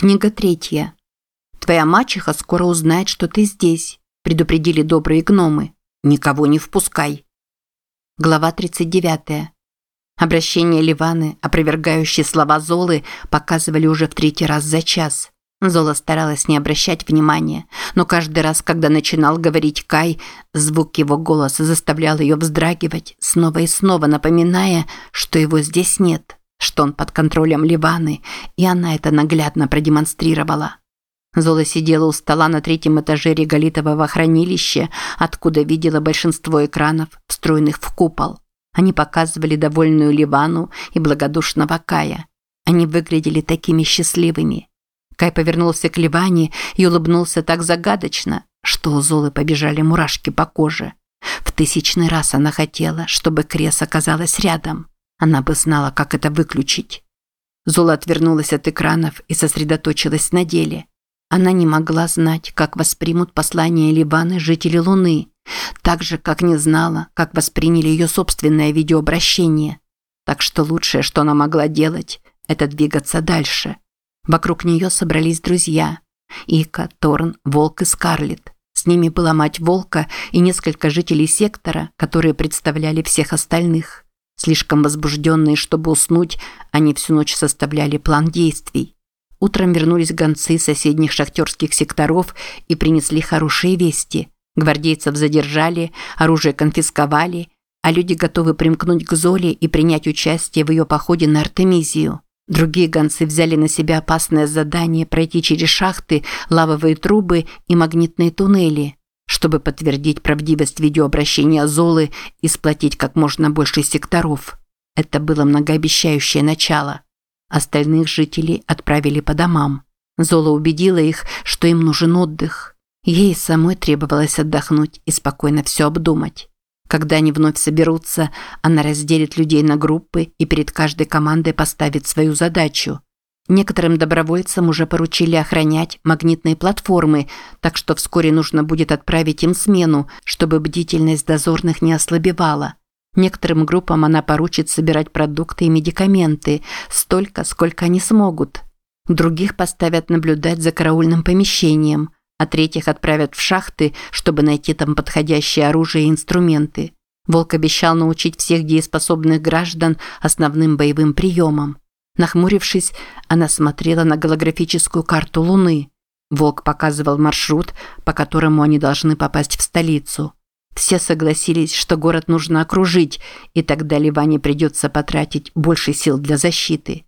Книга третья. Твоя мачеха скоро узнает, что ты здесь, предупредили добрые гномы. Никого не впускай. Глава 39. Обращение Ливаны, опровергающие слова Золы, показывали уже в третий раз за час. Зола старалась не обращать внимания, но каждый раз, когда начинал говорить Кай, звук его голоса заставлял ее вздрагивать, снова и снова напоминая, что его здесь нет что он под контролем Ливаны, и она это наглядно продемонстрировала. Зола сидела у стола на третьем этаже реголитового хранилища, откуда видела большинство экранов, встроенных в купол. Они показывали довольную Ливану и благодушного Кая. Они выглядели такими счастливыми. Кай повернулся к Ливане и улыбнулся так загадочно, что у Золы побежали мурашки по коже. В тысячный раз она хотела, чтобы Крес оказалась рядом. Она бы знала, как это выключить. Зола отвернулась от экранов и сосредоточилась на деле. Она не могла знать, как воспримут послание Ливаны жители Луны, так же, как не знала, как восприняли ее собственное видеообращение. Так что лучшее, что она могла делать, это двигаться дальше. Вокруг нее собрались друзья. Ика, Торн, Волк и Скарлетт. С ними была мать Волка и несколько жителей сектора, которые представляли всех остальных. Слишком возбужденные, чтобы уснуть, они всю ночь составляли план действий. Утром вернулись гонцы соседних шахтерских секторов и принесли хорошие вести. Гвардейцев задержали, оружие конфисковали, а люди готовы примкнуть к Золе и принять участие в ее походе на Артемизию. Другие гонцы взяли на себя опасное задание пройти через шахты, лавовые трубы и магнитные туннели – чтобы подтвердить правдивость видеообращения Золы и сплотить как можно больше секторов. Это было многообещающее начало. Остальных жителей отправили по домам. Зола убедила их, что им нужен отдых. Ей самой требовалось отдохнуть и спокойно все обдумать. Когда они вновь соберутся, она разделит людей на группы и перед каждой командой поставит свою задачу – Некоторым добровольцам уже поручили охранять магнитные платформы, так что вскоре нужно будет отправить им смену, чтобы бдительность дозорных не ослабевала. Некоторым группам она поручит собирать продукты и медикаменты, столько, сколько они смогут. Других поставят наблюдать за караульным помещением, а третьих отправят в шахты, чтобы найти там подходящее оружие и инструменты. Волк обещал научить всех дееспособных граждан основным боевым приемам. Нахмурившись, она смотрела на голографическую карту Луны. Волк показывал маршрут, по которому они должны попасть в столицу. Все согласились, что город нужно окружить, и тогда Ливане придется потратить больше сил для защиты.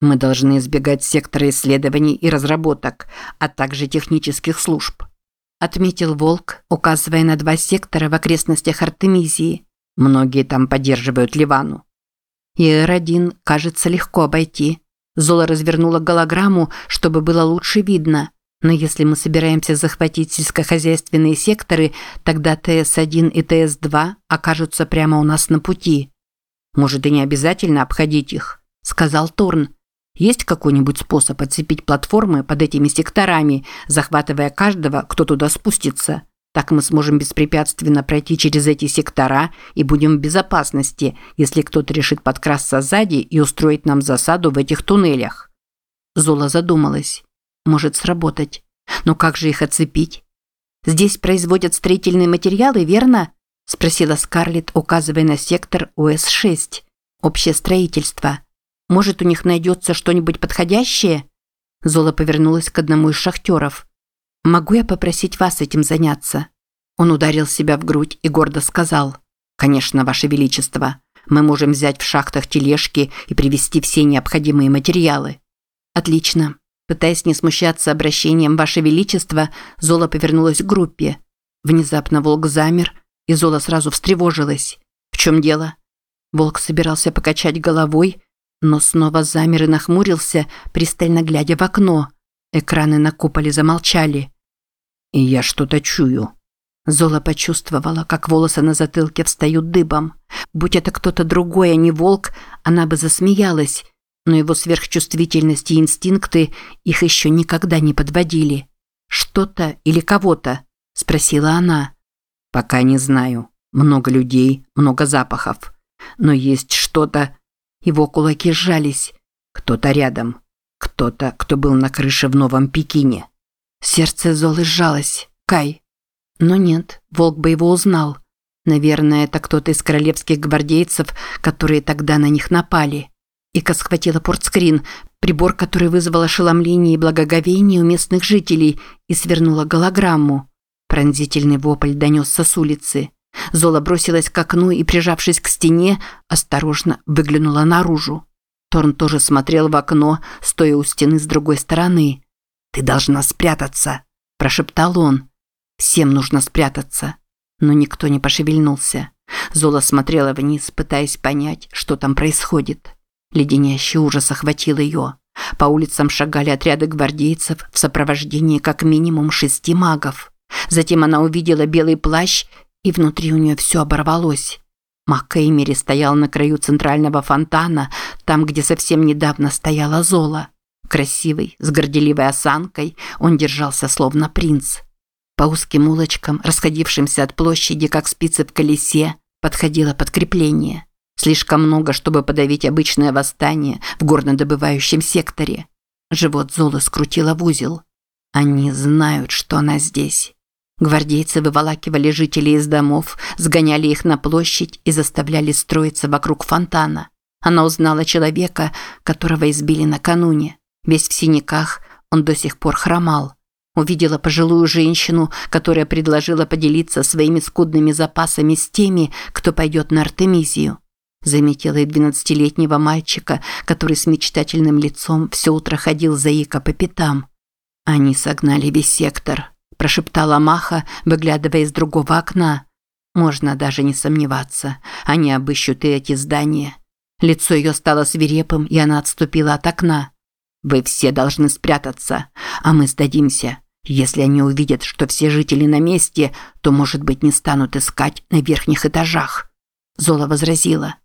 Мы должны избегать сектора исследований и разработок, а также технических служб. Отметил Волк, указывая на два сектора в окрестностях Артемизии. Многие там поддерживают Ливану. И Эр-1, кажется, легко обойти. Зола развернула голограмму, чтобы было лучше видно. Но если мы собираемся захватить сельскохозяйственные секторы, тогда ТС-1 и ТС-2 окажутся прямо у нас на пути. Может, и не обязательно обходить их, сказал Торн. Есть какой-нибудь способ отцепить платформы под этими секторами, захватывая каждого, кто туда спустится? Так мы сможем беспрепятственно пройти через эти сектора и будем в безопасности, если кто-то решит подкрасться сзади и устроить нам засаду в этих туннелях. Зола задумалась. Может сработать. Но как же их оцепить? Здесь производят строительные материалы, верно? Спросила Скарлетт, указывая на сектор ОС-6. Общее строительство. Может, у них найдется что-нибудь подходящее? Зола повернулась к одному из шахтеров – «Могу я попросить вас этим заняться?» Он ударил себя в грудь и гордо сказал. «Конечно, Ваше Величество. Мы можем взять в шахтах тележки и привезти все необходимые материалы». «Отлично». Пытаясь не смущаться обращением «Ваше Величество», Зола повернулась к группе. Внезапно волк замер, и Зола сразу встревожилась. «В чем дело?» Волк собирался покачать головой, но снова замер и нахмурился, пристально глядя в окно – Экраны на куполе замолчали. И я что-то чую. Зола почувствовала, как волосы на затылке встают дыбом. Будь это кто-то другой, а не волк, она бы засмеялась, но его сверхчувствительность и инстинкты их еще никогда не подводили. «Что-то или кого-то?» – спросила она. «Пока не знаю. Много людей, много запахов. Но есть что-то...» Его кулаки сжались. «Кто-то рядом. Кто-то, кто был на крыше в Новом Пекине. Сердце Золы сжалось. Кай. Но нет, волк бы его узнал. Наверное, это кто-то из королевских гвардейцев, которые тогда на них напали. Ика схватила портскрин, прибор, который вызвал ошеломление и благоговение у местных жителей, и свернула голограмму. Пронзительный вопль донесся с улицы. Зола бросилась к окну и, прижавшись к стене, осторожно выглянула наружу. Торн тоже смотрел в окно, стоя у стены с другой стороны. «Ты должна спрятаться», – прошептал он. «Всем нужно спрятаться». Но никто не пошевельнулся. Зола смотрела вниз, пытаясь понять, что там происходит. Леденящий ужас охватил ее. По улицам шагали отряды гвардейцев в сопровождении как минимум шести магов. Затем она увидела белый плащ, и внутри у нее все оборвалось. МакКеймери стоял на краю центрального фонтана, там, где совсем недавно стояла Зола. Красивый, с горделивой осанкой, он держался словно принц. По узким улочкам, расходившимся от площади, как спицы в колесе, подходило подкрепление. Слишком много, чтобы подавить обычное восстание в горнодобывающем секторе. Живот Золы скрутило в узел. Они знают, что она здесь. Гвардейцы выволакивали жителей из домов, сгоняли их на площадь и заставляли строиться вокруг фонтана. Она узнала человека, которого избили накануне. Весь в синяках, он до сих пор хромал. Увидела пожилую женщину, которая предложила поделиться своими скудными запасами с теми, кто пойдет на Артемизию. Заметила и двенадцатилетнего мальчика, который с мечтательным лицом все утро ходил за Ика по пятам. Они согнали весь сектор прошептала Маха, выглядывая из другого окна. Можно даже не сомневаться, они обыщут и эти здания. Лицо ее стало свирепым, и она отступила от окна. Вы все должны спрятаться, а мы сдадимся. Если они увидят, что все жители на месте, то, может быть, не станут искать на верхних этажах. Зола возразила.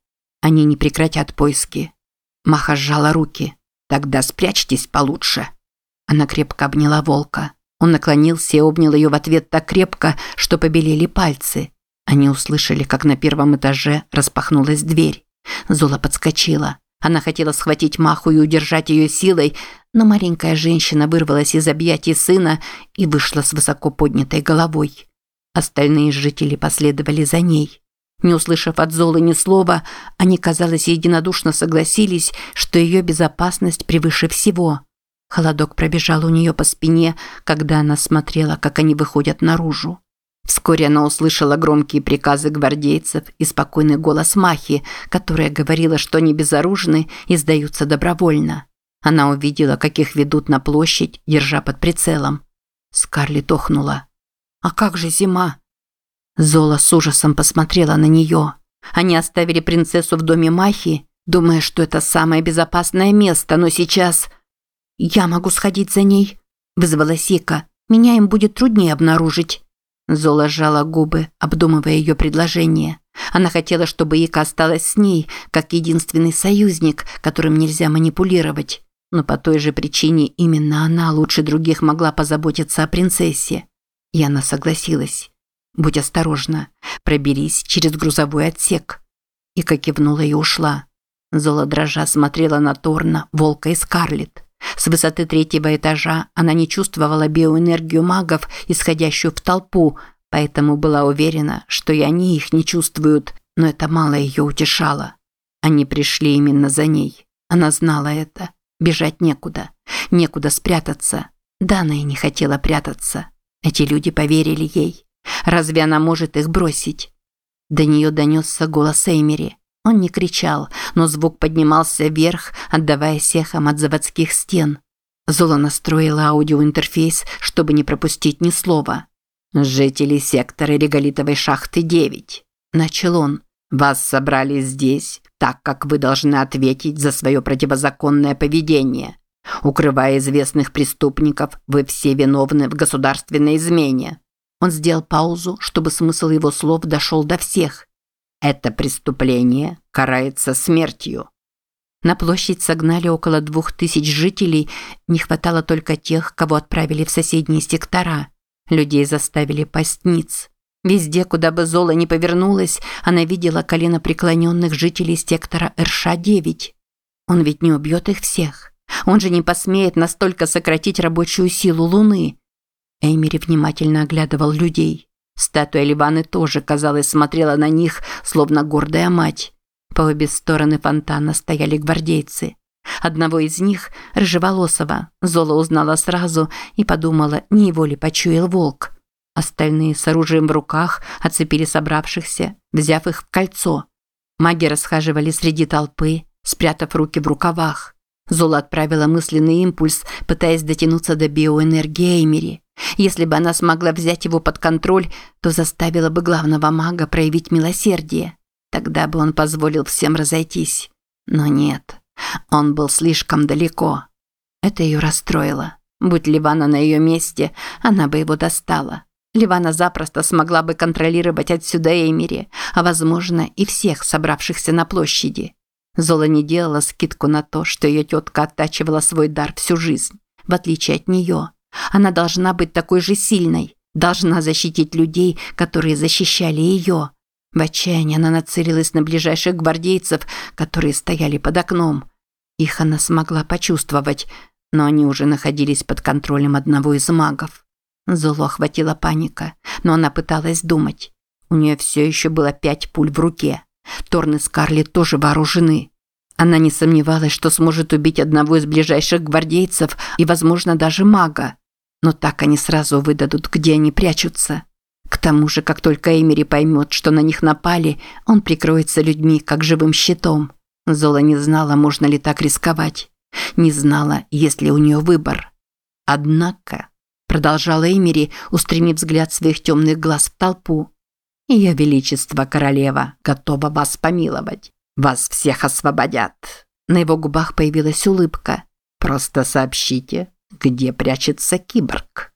Они не прекратят поиски. Маха сжала руки. Тогда спрячьтесь получше. Она крепко обняла волка. Он наклонился и обнял ее в ответ так крепко, что побелели пальцы. Они услышали, как на первом этаже распахнулась дверь. Зола подскочила. Она хотела схватить Маху и удержать ее силой, но маленькая женщина вырвалась из объятий сына и вышла с высоко поднятой головой. Остальные жители последовали за ней. Не услышав от Золы ни слова, они, казалось, единодушно согласились, что ее безопасность превыше всего – Холодок пробежал у нее по спине, когда она смотрела, как они выходят наружу. Вскоре она услышала громкие приказы гвардейцев и спокойный голос Махи, которая говорила, что они безоружны и сдаются добровольно. Она увидела, как их ведут на площадь, держа под прицелом. Скарлетт охнула. «А как же зима?» Зола с ужасом посмотрела на нее. Они оставили принцессу в доме Махи, думая, что это самое безопасное место, но сейчас «Я могу сходить за ней», – вызвала Сика. «Меня им будет труднее обнаружить». Зола сжала губы, обдумывая ее предложение. Она хотела, чтобы Ика осталась с ней, как единственный союзник, которым нельзя манипулировать. Но по той же причине именно она лучше других могла позаботиться о принцессе. И она согласилась. «Будь осторожна. Проберись через грузовой отсек». Ика кивнула и ушла. Зола дрожа смотрела на Торна, Волка и Скарлетт. С высоты третьего этажа она не чувствовала биоэнергию магов, исходящую в толпу, поэтому была уверена, что и они их не чувствуют, но это мало ее утешало. Они пришли именно за ней. Она знала это. Бежать некуда. Некуда спрятаться. Да, она и не хотела прятаться. Эти люди поверили ей. Разве она может их бросить? До нее донесся голос Эймери. Он не кричал, но звук поднимался вверх, отдаваясь эхом от заводских стен. Зола настроила аудиоинтерфейс, чтобы не пропустить ни слова. «Жители сектора реголитовой шахты 9», – начал он. «Вас собрали здесь, так как вы должны ответить за свое противозаконное поведение. Укрывая известных преступников, вы все виновны в государственной измене». Он сделал паузу, чтобы смысл его слов дошел до всех. Это преступление карается смертью. На площадь согнали около двух тысяч жителей, не хватало только тех, кого отправили в соседние сектора. Людей заставили пасть Везде, куда бы Зола не повернулась, она видела колено преклоненных жителей сектора РШ-9. Он ведь не убьет их всех. Он же не посмеет настолько сократить рабочую силу Луны. Эймери внимательно оглядывал людей. Статуя Ливаны тоже, казалось, смотрела на них, словно гордая мать. По обе стороны фонтана стояли гвардейцы. Одного из них, рыжеволосого, Зола узнала сразу и подумала, не его ли почуял волк. Остальные с оружием в руках оцепили собравшихся, взяв их в кольцо. Маги расхаживали среди толпы, спрятав руки в рукавах. Зола отправила мысленный импульс, пытаясь дотянуться до биоэнергии Эймери. Если бы она смогла взять его под контроль, то заставила бы главного мага проявить милосердие. Тогда бы он позволил всем разойтись. Но нет. Он был слишком далеко. Это ее расстроило. Будь Ливана на ее месте, она бы его достала. Ливана запросто смогла бы контролировать отсюда Эймери, а, возможно, и всех собравшихся на площади. Зола не делала скидку на то, что ее тетка оттачивала свой дар всю жизнь, в отличие от нее. Она должна быть такой же сильной, должна защитить людей, которые защищали ее. В отчаянии она нацелилась на ближайших гвардейцев, которые стояли под окном. Их она смогла почувствовать, но они уже находились под контролем одного из магов. Золу охватила паника, но она пыталась думать. У нее все еще было пять пуль в руке. Торн и Скарлетт тоже вооружены. Она не сомневалась, что сможет убить одного из ближайших гвардейцев и, возможно, даже мага. Но так они сразу выдадут, где они прячутся. К тому же, как только Эмери поймет, что на них напали, он прикроется людьми, как живым щитом. Зола не знала, можно ли так рисковать. Не знала, есть ли у нее выбор. Однако, продолжала Эмери, устремив взгляд своих темных глаз в толпу, «Ее Величество Королева готова вас помиловать. Вас всех освободят». На его губах появилась улыбка. «Просто сообщите, где прячется киборг».